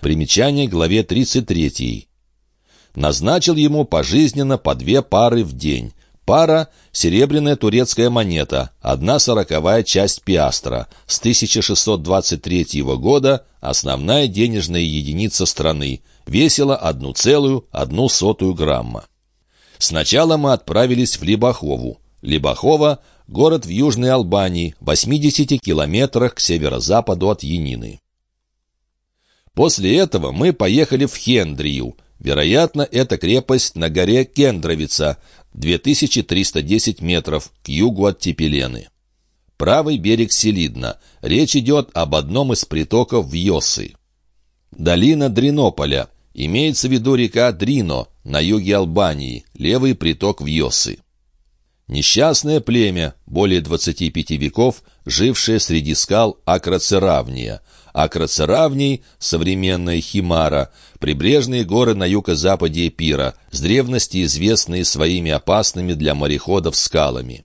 Примечание главе 33. Назначил ему пожизненно по две пары в день. Пара – серебряная турецкая монета, одна сороковая часть пиастра. С 1623 года основная денежная единица страны. Весила одну целую одну сотую грамма. Сначала мы отправились в Либахову. Либахова – город в Южной Албании, 80 километрах к северо-западу от Янины. После этого мы поехали в Хендрию. Вероятно, это крепость на горе Кендровица, 2310 метров к югу от Тепелены. Правый берег Селидна. Речь идет об одном из притоков в Йосы. Долина Дринополя. Имеется в виду река Дрино на юге Албании, левый приток в Йосы. Несчастное племя, более 25 веков, жившее среди скал Акрацеравния. Акрацеравний — современная Химара, прибрежные горы на юго-западе Эпира, с древности известные своими опасными для мореходов скалами.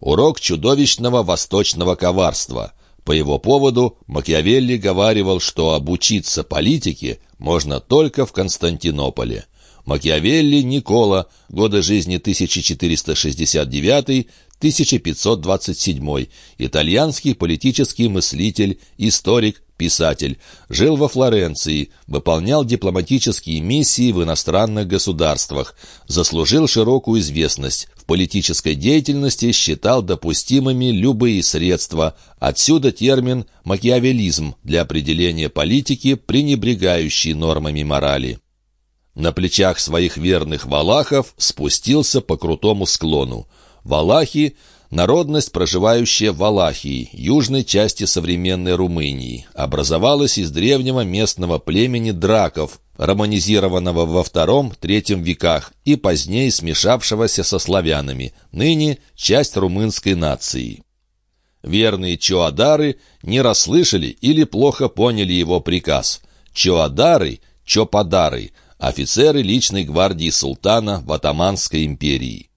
Урок чудовищного восточного коварства. По его поводу Макиавелли говаривал, что обучиться политике можно только в Константинополе. Макиавелли Никола, годы жизни 1469-1527, итальянский политический мыслитель, историк, писатель, жил во Флоренции, выполнял дипломатические миссии в иностранных государствах, заслужил широкую известность, в политической деятельности считал допустимыми любые средства, отсюда термин «макиавелизм» для определения политики, пренебрегающей нормами морали. На плечах своих верных валахов спустился по крутому склону. Валахи — народность, проживающая в Валахии, южной части современной Румынии, образовалась из древнего местного племени драков, романизированного во втором-третьем веках и позднее смешавшегося со славянами, ныне часть румынской нации. Верные чоадары не расслышали или плохо поняли его приказ. Чоадары, чопадары — офицеры личной гвардии султана в Атаманской империи.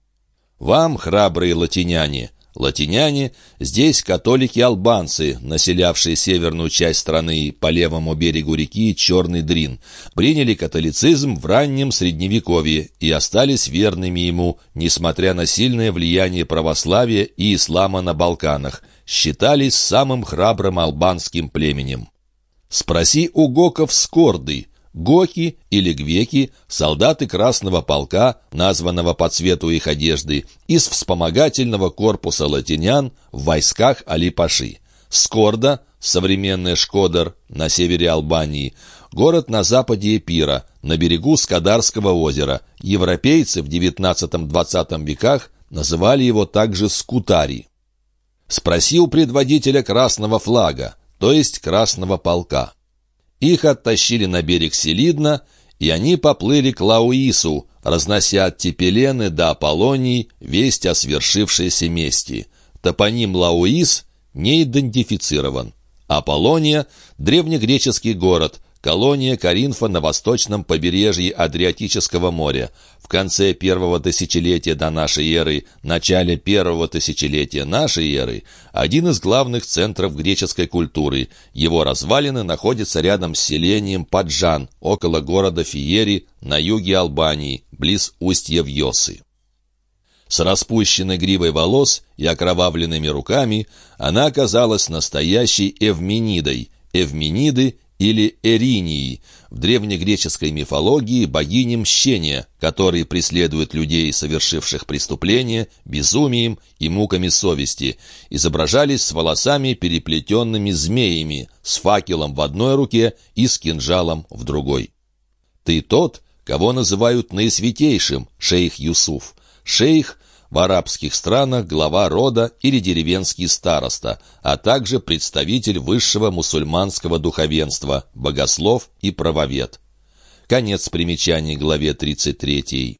Вам, храбрые латиняне, латиняне, здесь католики-албанцы, населявшие северную часть страны по левому берегу реки Черный Дрин, приняли католицизм в раннем Средневековье и остались верными ему, несмотря на сильное влияние православия и ислама на Балканах, считались самым храбрым албанским племенем. Спроси у гоков Скорды, Гоки или гвеки – солдаты Красного полка, названного по цвету их одежды, из вспомогательного корпуса латинян в войсках Али-Паши. Скорда, современный Шкодар, на севере Албании, город на западе Эпира, на берегу Скадарского озера. Европейцы в XIX-XX веках называли его также Скутари. Спросил предводителя Красного флага, то есть Красного полка. Их оттащили на берег Селидна, и они поплыли к Лауису, разнося от Тепелены до Аполлонии весть о свершившейся мести. Топоним Лауис не идентифицирован. Аполлония — древнегреческий город, колония Каринфа на восточном побережье Адриатического моря. В конце первого тысячелетия до нашей эры, начале первого тысячелетия нашей эры, один из главных центров греческой культуры. Его развалины находятся рядом с селением Паджан, около города Фиери, на юге Албании, близ устья Вьосы. С распущенной гривой волос и окровавленными руками она оказалась настоящей Эвменидой. Эвмениды или Эринии, в древнегреческой мифологии богини мщения, которые преследуют людей, совершивших преступления, безумием и муками совести, изображались с волосами, переплетенными змеями, с факелом в одной руке и с кинжалом в другой. «Ты тот, кого называют наисвятейшим, шейх Юсуф. Шейх в арабских странах глава рода или деревенский староста, а также представитель высшего мусульманского духовенства, богослов и правовед. Конец примечаний главе 33.